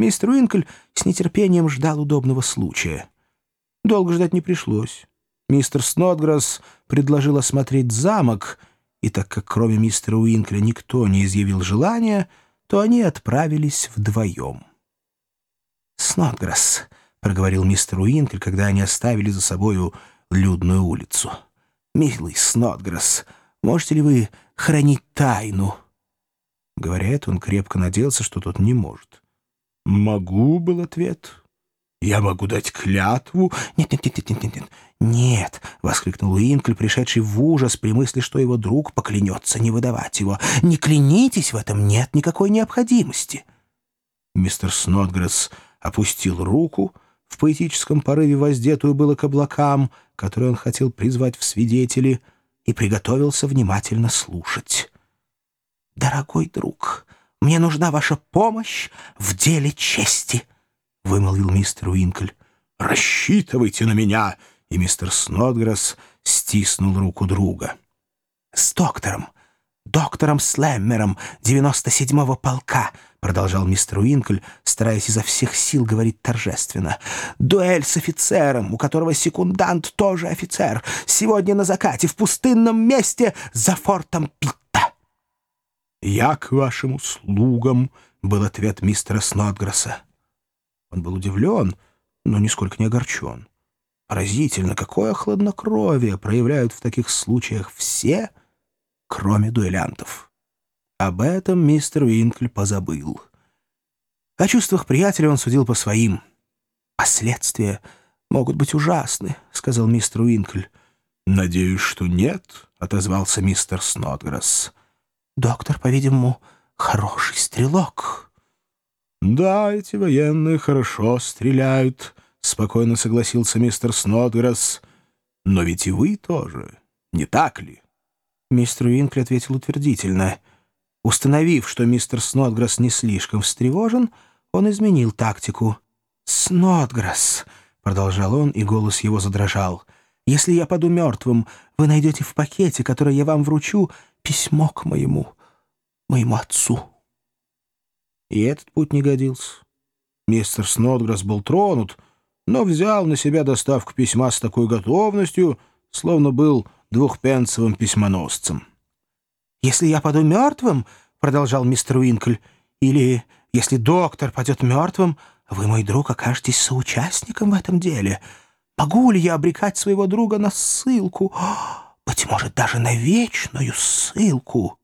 Мистер Уинкль с нетерпением ждал удобного случая. Долго ждать не пришлось. Мистер Снотграсс предложил осмотреть замок, и так как кроме мистера Уинкля никто не изъявил желания, то они отправились вдвоем. «Снотграсс», — проговорил мистер Уинкль, когда они оставили за собою людную улицу. «Милый Снотграсс, можете ли вы хранить тайну?» Говоря это, он крепко надеялся, что тот не может. «Могу», — был ответ. «Я могу дать клятву?» «Нет, нет, нет, нет, нет, нет, нет!» — воскликнул Уинкль, пришедший в ужас при мысли, что его друг поклянется не выдавать его. «Не клянитесь, в этом нет никакой необходимости!» Мистер Снотгресс опустил руку, в поэтическом порыве воздетую было к облакам, которые он хотел призвать в свидетели, и приготовился внимательно слушать. «Дорогой друг, мне нужна ваша помощь в деле чести», — вымолвил мистер Уинкль. «Рассчитывайте на меня!» И мистер Снодгресс стиснул руку друга. «С доктором, доктором Слэммером 97-го полка», — продолжал мистер Уинкль, стараясь изо всех сил говорить торжественно. «Дуэль с офицером, у которого секундант тоже офицер, сегодня на закате в пустынном месте за фортом Питта». «Я к вашим услугам», — был ответ мистера Снотгресса. Он был удивлен, но нисколько не огорчен. Поразительно, какое хладнокровие проявляют в таких случаях все, кроме дуэлянтов. Об этом мистер Уинкль позабыл. О чувствах приятеля он судил по своим. «Последствия могут быть ужасны», — сказал мистер Уинкль. «Надеюсь, что нет», — отозвался мистер Снотгресс. «Доктор, по-видимому, хороший стрелок». «Да, эти военные хорошо стреляют», — спокойно согласился мистер Снотгресс. «Но ведь и вы тоже, не так ли?» Мистер Уинкли ответил утвердительно. Установив, что мистер Снотгресс не слишком встревожен, он изменил тактику. «Снотгресс», — продолжал он, и голос его задрожал, — «если я паду мертвым, вы найдете в пакете, который я вам вручу, письмо к моему, моему отцу». И этот путь не годился. Мистер Снодграсс был тронут, но взял на себя доставку письма с такой готовностью, словно был двухпенцевым письмоносцем. «Если я паду мертвым, — продолжал мистер Уинкль, — или если доктор падет мертвым, вы, мой друг, окажетесь соучастником в этом деле. Могу ли я обрекать своего друга на ссылку, быть может, даже на вечную ссылку?»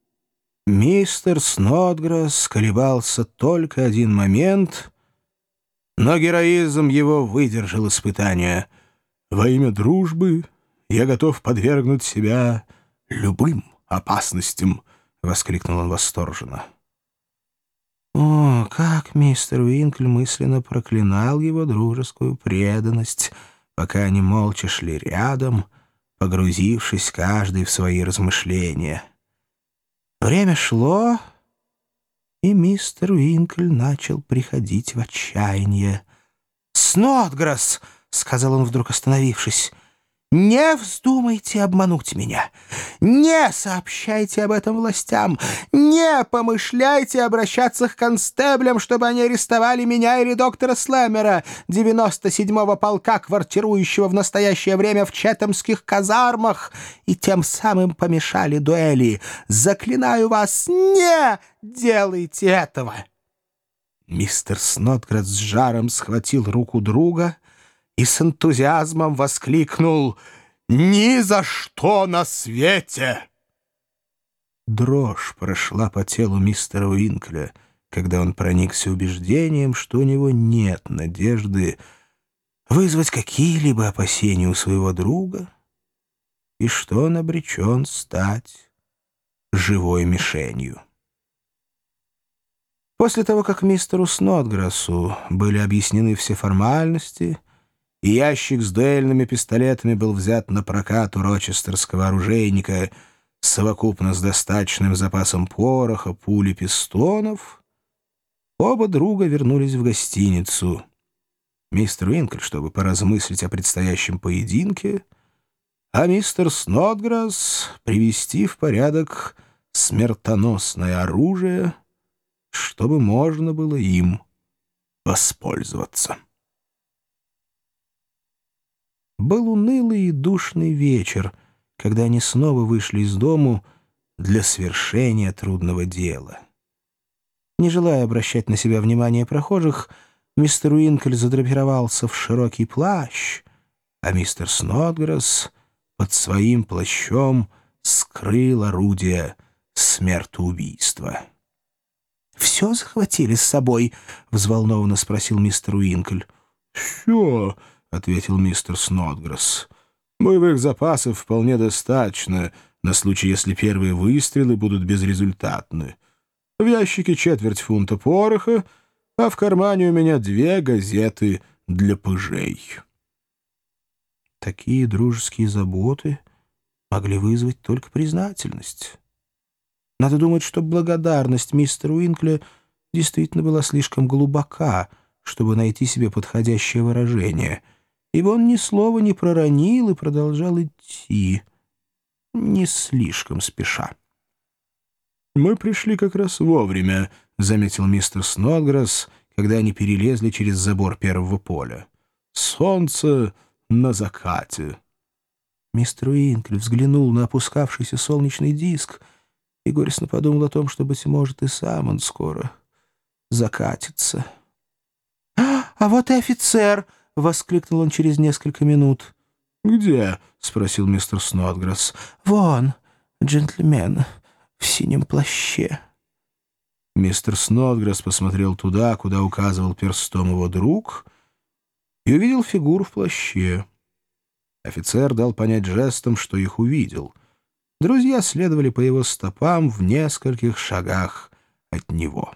Мистер Снодгресс колебался только один момент, но героизм его выдержал испытание. «Во имя дружбы я готов подвергнуть себя любым опасностям», — воскликнул он восторженно. О, как мистер Уинкль мысленно проклинал его дружескую преданность, пока они молча шли рядом, погрузившись каждый в свои размышления. Время шло, и мистер Уинкль начал приходить в отчаяние. «Снотгресс!» — сказал он, вдруг остановившись — не вздумайте обмануть меня. Не сообщайте об этом властям. Не помышляйте обращаться к констеблям, чтобы они арестовали меня или доктора Слэмера, 97-го полка, квартирующего в настоящее время в четемских казармах, и тем самым помешали дуэли. Заклинаю вас, не делайте этого!» Мистер Снотград с жаром схватил руку друга — и с энтузиазмом воскликнул «Ни за что на свете!» Дрожь прошла по телу мистера Уинкля, когда он проникся убеждением, что у него нет надежды вызвать какие-либо опасения у своего друга и что он обречен стать живой мишенью. После того, как мистеру Снотграссу были объяснены все формальности, и ящик с дуэльными пистолетами был взят на прокат у рочестерского оружейника совокупно с достаточным запасом пороха, пули, пистонов, оба друга вернулись в гостиницу. Мистер Уинкль, чтобы поразмыслить о предстоящем поединке, а мистер Снотграсс привести в порядок смертоносное оружие, чтобы можно было им воспользоваться. Был унылый и душный вечер, когда они снова вышли из дому для свершения трудного дела. Не желая обращать на себя внимание прохожих, мистер Уинкль задрапировался в широкий плащ, а мистер Снотгресс под своим плащом скрыл орудие смертоубийства. «Все захватили с собой?» — взволнованно спросил мистер Уинкль. «Все», — ответил мистер Снотгресс. «Боевых запасов вполне достаточно на случай, если первые выстрелы будут безрезультатны. В ящике четверть фунта пороха, а в кармане у меня две газеты для пыжей». Такие дружеские заботы могли вызвать только признательность. Надо думать, что благодарность мистера Уинкля действительно была слишком глубока, чтобы найти себе подходящее выражение, ибо он ни слова не проронил и продолжал идти, не слишком спеша. «Мы пришли как раз вовремя», — заметил мистер Снодгресс, когда они перелезли через забор первого поля. «Солнце на закате». Мистер Уинкель взглянул на опускавшийся солнечный диск — и горестно подумал о том, что, быть может, и сам он скоро закатится. «А, а вот и офицер!» — воскликнул он через несколько минут. «Где?» — спросил мистер Снотгресс. «Вон, джентльмен в синем плаще». Мистер Снотгресс посмотрел туда, куда указывал перстом его друг, и увидел фигуру в плаще. Офицер дал понять жестом, что их увидел — Друзья следовали по его стопам в нескольких шагах от него.